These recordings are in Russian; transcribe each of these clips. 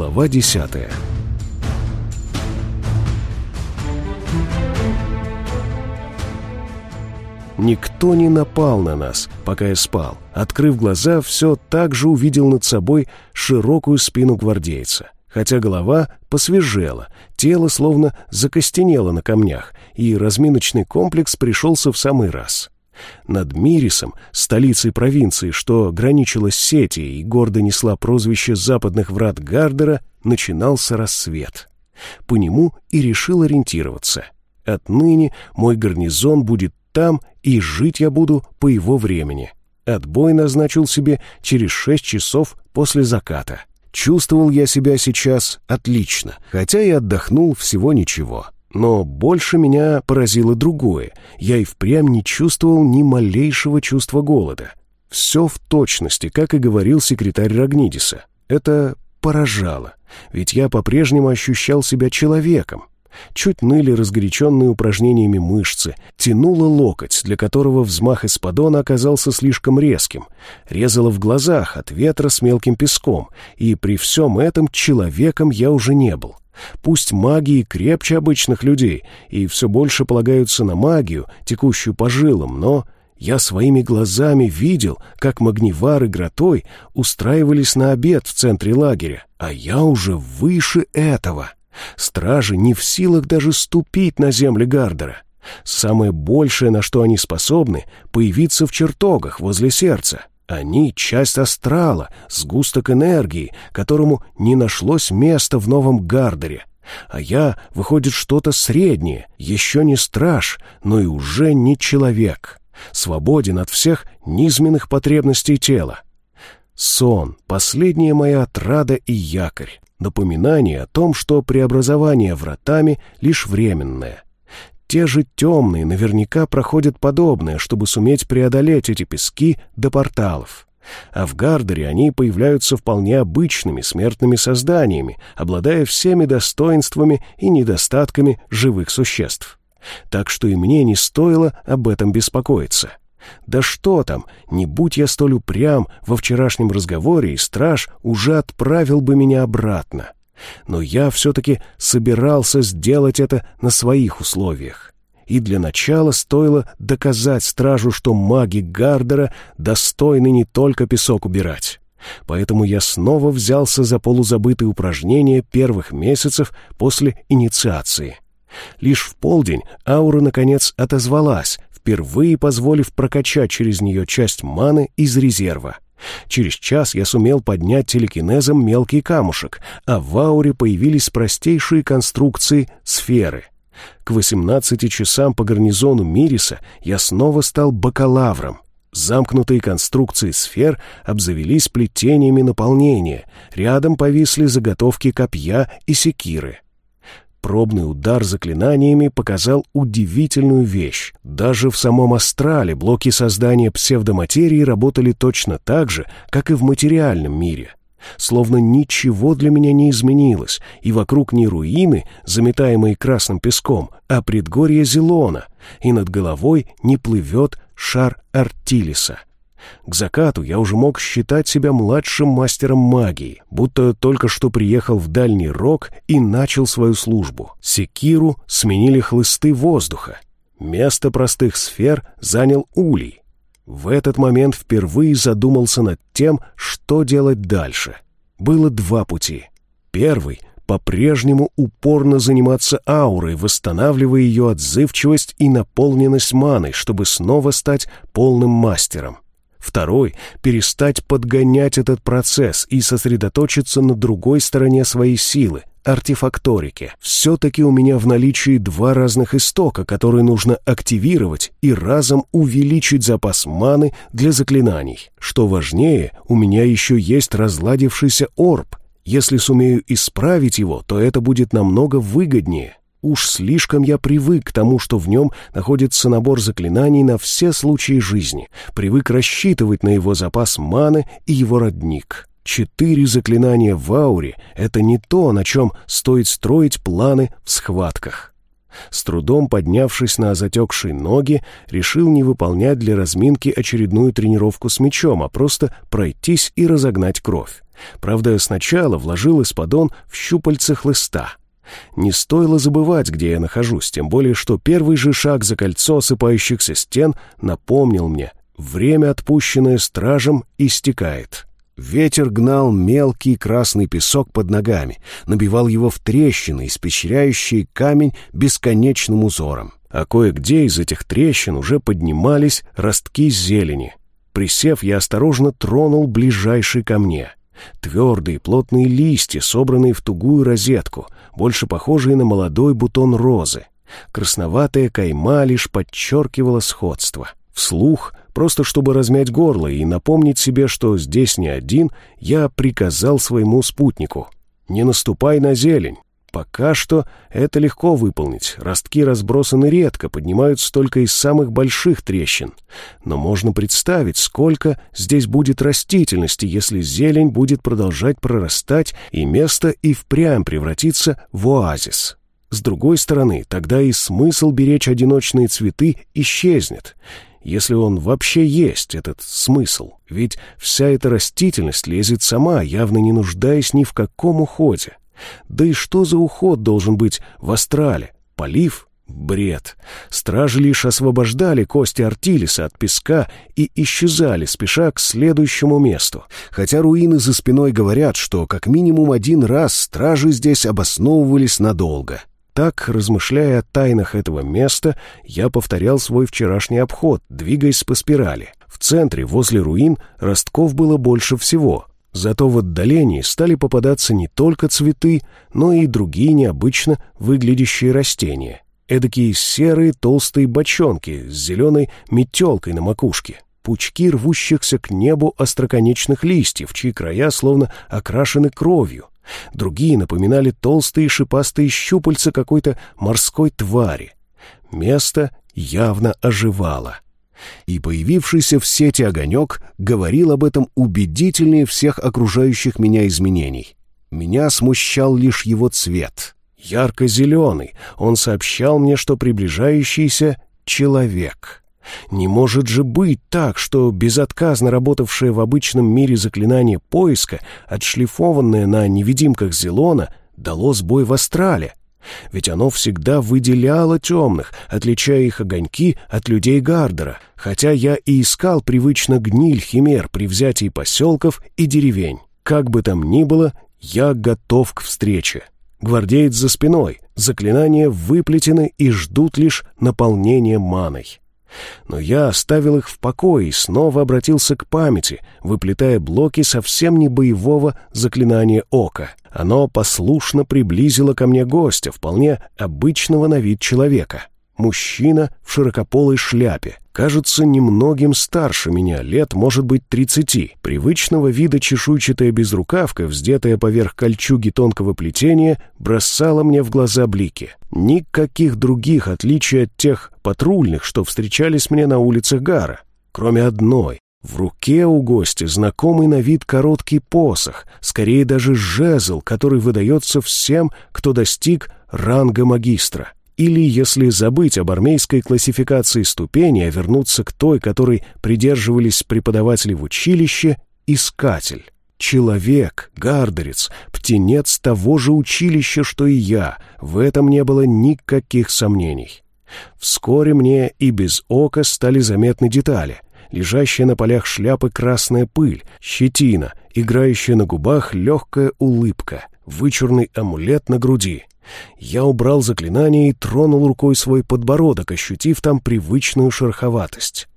Глава десятая Никто не напал на нас, пока я спал. Открыв глаза, все так же увидел над собой широкую спину гвардейца. Хотя голова посвежела, тело словно закостенело на камнях, и разминочный комплекс пришелся в самый раз. Над Мирисом, столицей провинции, что граничила с Сетией и гордо несла прозвище западных врат Гардера, начинался рассвет. По нему и решил ориентироваться. Отныне мой гарнизон будет там, и жить я буду по его времени. Отбой назначил себе через шесть часов после заката. Чувствовал я себя сейчас отлично, хотя и отдохнул всего ничего. Но больше меня поразило другое. Я и впрямь не чувствовал ни малейшего чувства голода. Все в точности, как и говорил секретарь Рагнидиса. Это поражало, ведь я по-прежнему ощущал себя человеком. Чуть ныли разгоряченные упражнениями мышцы, тянуло локоть, для которого взмах эспадона оказался слишком резким, резало в глазах от ветра с мелким песком, и при всем этом человеком я уже не был. Пусть магии крепче обычных людей и все больше полагаются на магию, текущую по жилам, но я своими глазами видел, как Магнивар и Гротой устраивались на обед в центре лагеря, а я уже выше этого. Стражи не в силах даже ступить на земли Гардера. Самое большее, на что они способны, появиться в чертогах возле сердца. Они — часть астрала, сгусток энергии, которому не нашлось места в новом Гардере. А я, выходит, что-то среднее, еще не страж, но и уже не человек. Свободен от всех низменных потребностей тела. Сон — последняя моя отрада и якорь. Напоминание о том, что преобразование вратами лишь временное — те же темные наверняка проходят подобное, чтобы суметь преодолеть эти пески до порталов. А в Гардере они появляются вполне обычными смертными созданиями, обладая всеми достоинствами и недостатками живых существ. Так что и мне не стоило об этом беспокоиться. Да что там, не будь я столь упрям во вчерашнем разговоре, и страж уже отправил бы меня обратно но я все-таки собирался сделать это на своих условиях. И для начала стоило доказать стражу, что маги Гардера достойны не только песок убирать. Поэтому я снова взялся за полузабытые упражнения первых месяцев после инициации. Лишь в полдень аура, наконец, отозвалась, впервые позволив прокачать через нее часть маны из резерва — Через час я сумел поднять телекинезом мелкий камушек, а в ауре появились простейшие конструкции сферы. К 18 часам по гарнизону Мириса я снова стал бакалавром. Замкнутые конструкции сфер обзавелись плетениями наполнения, рядом повисли заготовки копья и секиры. Пробный удар заклинаниями показал удивительную вещь. Даже в самом астрале блоки создания псевдоматерии работали точно так же, как и в материальном мире. Словно ничего для меня не изменилось, и вокруг не руины, заметаемые красным песком, а предгорье Зелона, и над головой не плывет шар Артилиса. К закату я уже мог считать себя младшим мастером магии, будто только что приехал в дальний рог и начал свою службу. Секиру сменили хлысты воздуха. Место простых сфер занял улей. В этот момент впервые задумался над тем, что делать дальше. Было два пути. Первый — по-прежнему упорно заниматься аурой, восстанавливая ее отзывчивость и наполненность маной, чтобы снова стать полным мастером. Второй — перестать подгонять этот процесс и сосредоточиться на другой стороне своей силы, артефакторике. Все-таки у меня в наличии два разных истока, которые нужно активировать и разом увеличить запас маны для заклинаний. Что важнее, у меня еще есть разладившийся орб. Если сумею исправить его, то это будет намного выгоднее. Уж слишком я привык к тому, что в нем находится набор заклинаний на все случаи жизни, привык рассчитывать на его запас маны и его родник. Четыре заклинания в ауре — это не то, на чем стоит строить планы в схватках. С трудом поднявшись на затекшие ноги, решил не выполнять для разминки очередную тренировку с мячом, а просто пройтись и разогнать кровь. Правда, сначала вложил исподон в щупальце хлыста. Не стоило забывать, где я нахожусь, тем более, что первый же шаг за кольцо осыпающихся стен напомнил мне, время, отпущенное стражем, истекает. Ветер гнал мелкий красный песок под ногами, набивал его в трещины, испещряющие камень бесконечным узором. А кое-где из этих трещин уже поднимались ростки зелени. Присев, я осторожно тронул ближайший ко мне. Твердые плотные листья, собранные в тугую розетку, больше похожие на молодой бутон розы. Красноватая кайма лишь подчеркивала сходство. Вслух Просто чтобы размять горло и напомнить себе, что здесь не один, я приказал своему спутнику. «Не наступай на зелень». Пока что это легко выполнить. Ростки разбросаны редко, поднимаются только из самых больших трещин. Но можно представить, сколько здесь будет растительности, если зелень будет продолжать прорастать, и место и впрямь превратится в оазис. С другой стороны, тогда и смысл беречь одиночные цветы исчезнет если он вообще есть, этот смысл. Ведь вся эта растительность лезет сама, явно не нуждаясь ни в каком уходе. Да и что за уход должен быть в астрале? Полив? Бред. Стражи лишь освобождали кости Артилиса от песка и исчезали, спеша к следующему месту. Хотя руины за спиной говорят, что как минимум один раз стражи здесь обосновывались надолго. Так, размышляя о тайнах этого места, я повторял свой вчерашний обход, двигаясь по спирали. В центре, возле руин, ростков было больше всего. Зато в отдалении стали попадаться не только цветы, но и другие необычно выглядящие растения. Эдакие серые толстые бочонки с зеленой метелкой на макушке. Пучки рвущихся к небу остроконечных листьев, чьи края словно окрашены кровью. Другие напоминали толстые шипастые щупальца какой-то морской твари. Место явно оживало. И появившийся в сети огонек говорил об этом убедительнее всех окружающих меня изменений. Меня смущал лишь его цвет. Ярко-зеленый. Он сообщал мне, что приближающийся человек — не может же быть так, что безотказно работавшее в обычном мире заклинание поиска, отшлифованное на невидимках Зелона, дало сбой в астрале. Ведь оно всегда выделяло темных, отличая их огоньки от людей Гардера, хотя я и искал привычно гниль химер при взятии поселков и деревень. Как бы там ни было, я готов к встрече. Гвардеец за спиной, заклинания выплетены и ждут лишь наполнения маной. Но я оставил их в покое и снова обратился к памяти, выплетая блоки совсем не боевого заклинания ока. Оно послушно приблизило ко мне гостя, вполне обычного на вид человека. Мужчина в широкополой шляпе, кажется немногим старше меня, лет, может быть, тридцати. Привычного вида чешуйчатая безрукавка, вздетая поверх кольчуги тонкого плетения, бросала мне в глаза блики. Никаких других отличий от тех патрульных, что встречались мне на улицах Гара, кроме одной. В руке у гостя знакомый на вид короткий посох, скорее даже жезл, который выдается всем, кто достиг ранга магистра. Или, если забыть об армейской классификации ступени, а вернуться к той, которой придерживались преподаватели в училище, искатель. Человек, гардерец, птенец того же училища, что и я, в этом не было никаких сомнений. Вскоре мне и без ока стали заметны детали. Лежащая на полях шляпы красная пыль, щетина, играющая на губах легкая улыбка, вычурный амулет на груди. Я убрал заклинание и тронул рукой свой подбородок, ощутив там привычную шероховатость.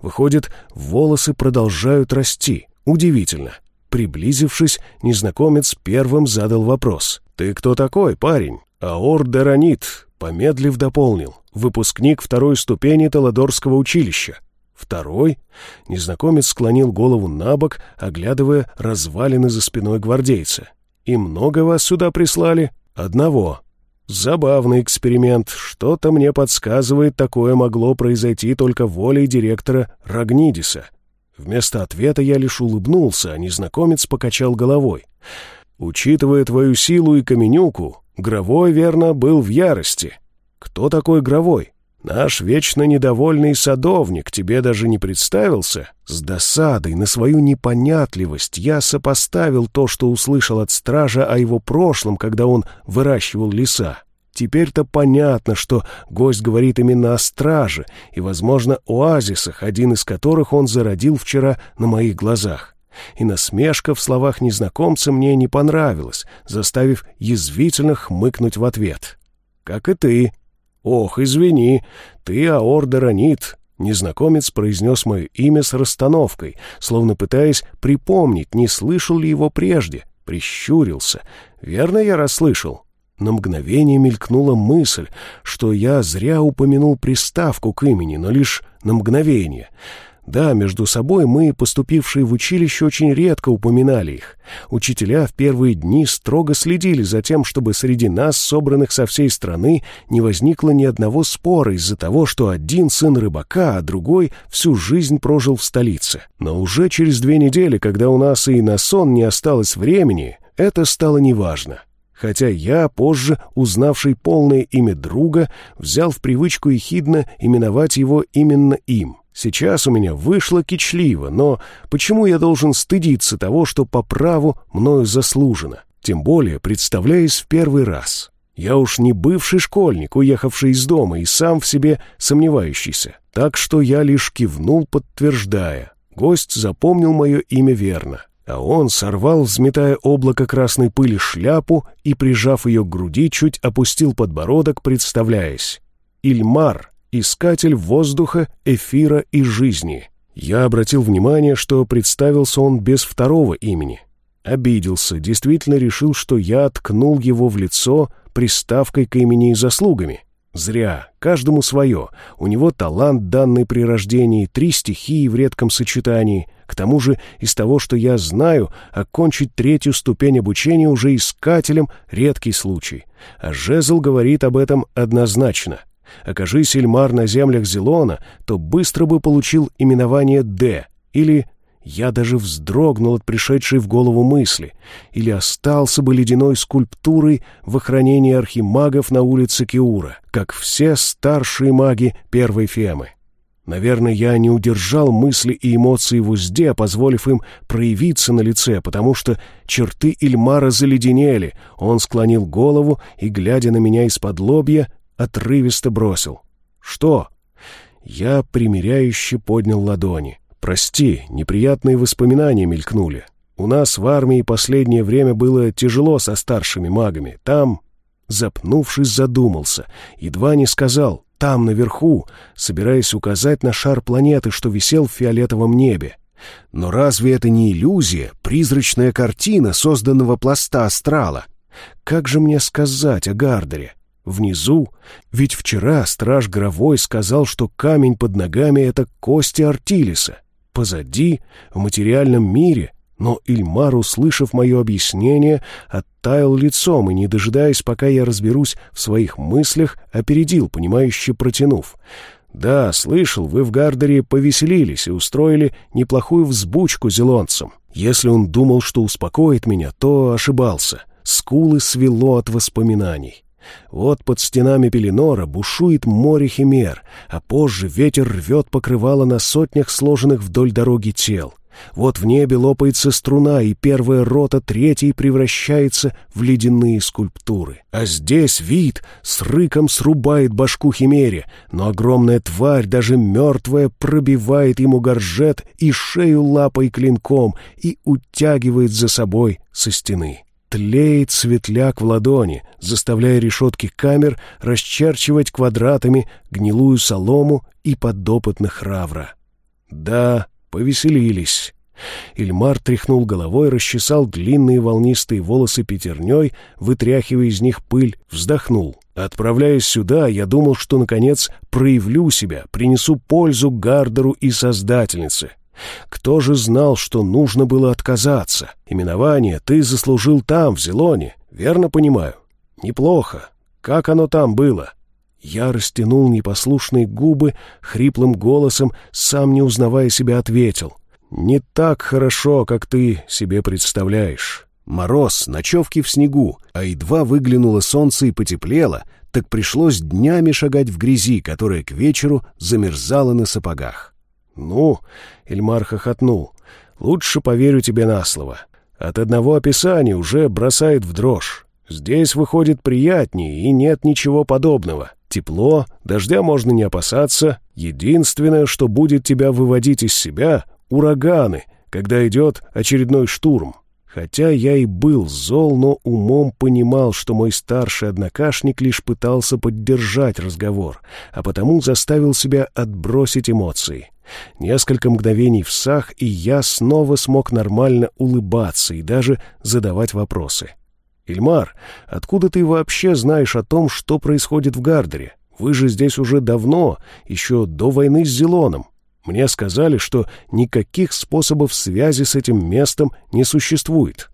Выходит, волосы продолжают расти. Удивительно. Приблизившись, незнакомец первым задал вопрос. «Ты кто такой, парень?» «Аор Деранит», — помедлив дополнил. «Выпускник второй ступени Таладорского училища». «Второй?» Незнакомец склонил голову на бок, оглядывая развалины за спиной гвардейца. «И много вас сюда прислали?» Одного. Забавный эксперимент. Что-то мне подсказывает, такое могло произойти только волей директора Рагнидиса. Вместо ответа я лишь улыбнулся, а незнакомец покачал головой. Учитывая твою силу и каменюку, Гровой, верно, был в ярости. Кто такой Гровой? Наш вечно недовольный садовник тебе даже не представился? С досадой на свою непонятливость я сопоставил то, что услышал от стража о его прошлом, когда он выращивал леса. Теперь-то понятно, что гость говорит именно о страже и, возможно, оазисах, один из которых он зародил вчера на моих глазах. И насмешка в словах незнакомца мне не понравилась, заставив язвительно хмыкнуть в ответ. «Как и ты». «Ох, извини, ты Аор Даранит», — незнакомец произнес мое имя с расстановкой, словно пытаясь припомнить, не слышал ли его прежде. Прищурился. «Верно я расслышал?» На мгновение мелькнула мысль, что я зря упомянул приставку к имени, но лишь на мгновение. Да, между собой мы, поступившие в училище, очень редко упоминали их. Учителя в первые дни строго следили за тем, чтобы среди нас, собранных со всей страны, не возникло ни одного спора из-за того, что один сын рыбака, а другой всю жизнь прожил в столице. Но уже через две недели, когда у нас и на сон не осталось времени, это стало неважно хотя я, позже, узнавший полное имя друга, взял в привычку ехидно именовать его именно им. Сейчас у меня вышло кичливо, но почему я должен стыдиться того, что по праву мною заслужено? Тем более, представляясь в первый раз. Я уж не бывший школьник, уехавший из дома и сам в себе сомневающийся. Так что я лишь кивнул, подтверждая. Гость запомнил мое имя верно а он сорвал, взметая облако красной пыли, шляпу и, прижав ее к груди, чуть опустил подбородок, представляясь. «Ильмар, искатель воздуха, эфира и жизни». Я обратил внимание, что представился он без второго имени. Обиделся, действительно решил, что я ткнул его в лицо приставкой к имени и заслугами. Зря, каждому свое. У него талант, данный при рождении, три стихии в редком сочетании. К тому же, из того, что я знаю, окончить третью ступень обучения уже искателем — редкий случай. А Жезл говорит об этом однозначно. Окажись Эльмар на землях Зелона, то быстро бы получил именование «Д» или я даже вздрогнул от пришедшей в голову мысли. Или остался бы ледяной скульптурой в охранении архимагов на улице Киура, как все старшие маги первой Фемы. Наверное, я не удержал мысли и эмоции в узде, позволив им проявиться на лице, потому что черты Ильмара заледенели. Он склонил голову и, глядя на меня из-под лобья, отрывисто бросил. «Что?» Я примиряюще поднял ладони. Прости, неприятные воспоминания мелькнули. У нас в армии последнее время было тяжело со старшими магами. Там, запнувшись, задумался. Едва не сказал «там, наверху», собираясь указать на шар планеты, что висел в фиолетовом небе. Но разве это не иллюзия, призрачная картина созданного пласта астрала? Как же мне сказать о Гардере? Внизу, ведь вчера страж Гровой сказал, что камень под ногами — это кости Артилиса позади, в материальном мире, но Ильмар, услышав мое объяснение, оттаял лицом и, не дожидаясь, пока я разберусь в своих мыслях, опередил, понимающе протянув. «Да, слышал, вы в Гардере повеселились и устроили неплохую взбучку зелонцам. Если он думал, что успокоит меня, то ошибался. Скулы свело от воспоминаний. Вот под стенами Пеленора бушует море химер, а позже ветер рвет покрывало на сотнях сложенных вдоль дороги тел. Вот в небе лопается струна, и первая рота третьей превращается в ледяные скульптуры. А здесь вид с рыком срубает башку химере, но огромная тварь, даже мертвая, пробивает ему горжет и шею лапой клинком и утягивает за собой со стены. Тлеет светляк в ладони, заставляя решетки камер расчерчивать квадратами гнилую солому и подопытных равра. Да, повеселились. Ильмар тряхнул головой, расчесал длинные волнистые волосы пятерней, вытряхивая из них пыль, вздохнул. Отправляясь сюда, я думал, что, наконец, проявлю себя, принесу пользу Гардеру и Создательнице. Кто же знал, что нужно было отказаться? Именование ты заслужил там, в Зелоне, верно понимаю? Неплохо. Как оно там было? Я растянул непослушные губы, хриплым голосом, сам не узнавая себя, ответил. «Не так хорошо, как ты себе представляешь. Мороз, ночевки в снегу, а едва выглянуло солнце и потеплело, так пришлось днями шагать в грязи, которая к вечеру замерзала на сапогах. «Ну», — Эльмар хохотнул, — «лучше поверю тебе на слово. От одного описания уже бросает в дрожь. Здесь выходит приятнее, и нет ничего подобного. Тепло, дождя можно не опасаться. Единственное, что будет тебя выводить из себя — ураганы, когда идет очередной штурм. Хотя я и был зол, но умом понимал, что мой старший однокашник лишь пытался поддержать разговор, а потому заставил себя отбросить эмоции. Несколько мгновений в сах, и я снова смог нормально улыбаться и даже задавать вопросы. «Ильмар, откуда ты вообще знаешь о том, что происходит в Гардере? Вы же здесь уже давно, еще до войны с Зелоном. Мне сказали, что никаких способов связи с этим местом не существует.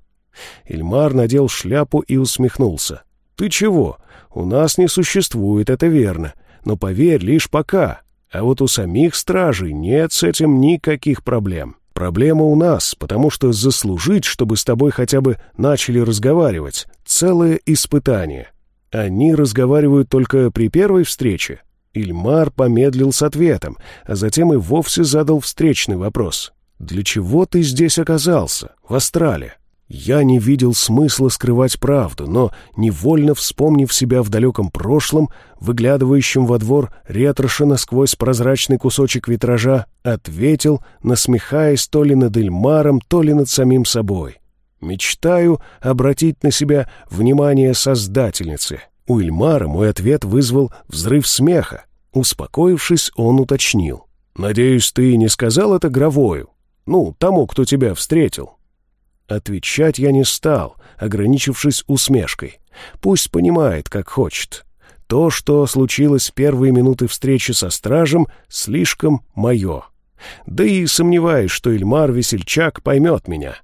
Ильмар надел шляпу и усмехнулся. «Ты чего? У нас не существует, это верно. Но поверь, лишь пока. А вот у самих стражей нет с этим никаких проблем. Проблема у нас, потому что заслужить, чтобы с тобой хотя бы начали разговаривать, целое испытание. Они разговаривают только при первой встрече. Ильмар помедлил с ответом, а затем и вовсе задал встречный вопрос. «Для чего ты здесь оказался, в Астрале?» Я не видел смысла скрывать правду, но, невольно вспомнив себя в далеком прошлом, выглядывающем во двор ретрошена сквозь прозрачный кусочек витража, ответил, насмехаясь то ли над Ильмаром, то ли над самим собой. «Мечтаю обратить на себя внимание Создательницы». У Ильмара мой ответ вызвал взрыв смеха. Успокоившись, он уточнил. «Надеюсь, ты не сказал это Гровою? Ну, тому, кто тебя встретил?» Отвечать я не стал, ограничившись усмешкой. Пусть понимает, как хочет. То, что случилось в первые минуты встречи со стражем, слишком мое. Да и сомневаюсь, что Ильмар Весельчак поймет меня.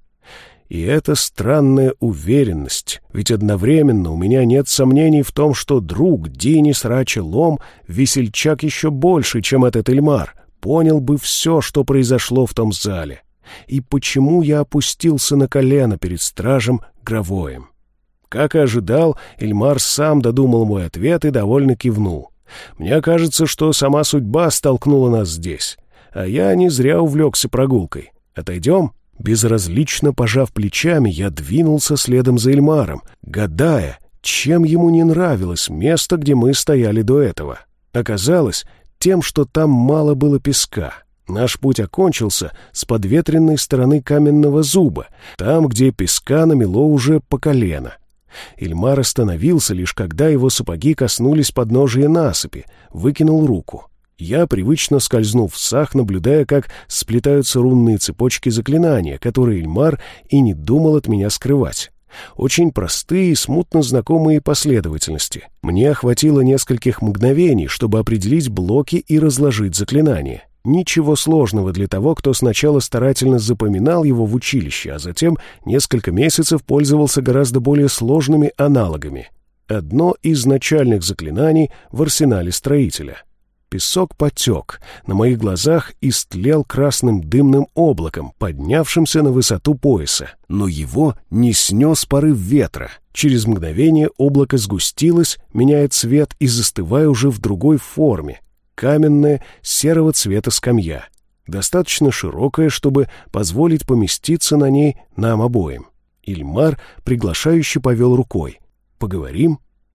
И это странная уверенность, ведь одновременно у меня нет сомнений в том, что друг Динис Рачи Лом, весельчак еще больше, чем этот Эльмар, понял бы все, что произошло в том зале. И почему я опустился на колено перед стражем Гровоем. Как и ожидал, Эльмар сам додумал мой ответ и довольно кивнул. Мне кажется, что сама судьба столкнула нас здесь, а я не зря увлекся прогулкой. Отойдем?» Безразлично пожав плечами, я двинулся следом за Эльмаром, гадая, чем ему не нравилось место, где мы стояли до этого. Оказалось, тем, что там мало было песка. Наш путь окончился с подветренной стороны каменного зуба, там, где песка намело уже по колено. Ильмар остановился лишь когда его сапоги коснулись подножия насыпи, выкинул руку. Я привычно скользнул в сах, наблюдая, как сплетаются рунные цепочки заклинания, которые Ильмар и не думал от меня скрывать. Очень простые и смутно знакомые последовательности. Мне хватило нескольких мгновений, чтобы определить блоки и разложить заклинание. Ничего сложного для того, кто сначала старательно запоминал его в училище, а затем несколько месяцев пользовался гораздо более сложными аналогами. Одно из начальных заклинаний в арсенале строителя — Песок потек, на моих глазах истлел красным дымным облаком, поднявшимся на высоту пояса. Но его не снес порыв ветра. Через мгновение облако сгустилось, меняя цвет и застывая уже в другой форме. Каменная, серого цвета скамья. Достаточно широкая, чтобы позволить поместиться на ней нам обоим. Ильмар приглашающе повел рукой. «Поговорим?»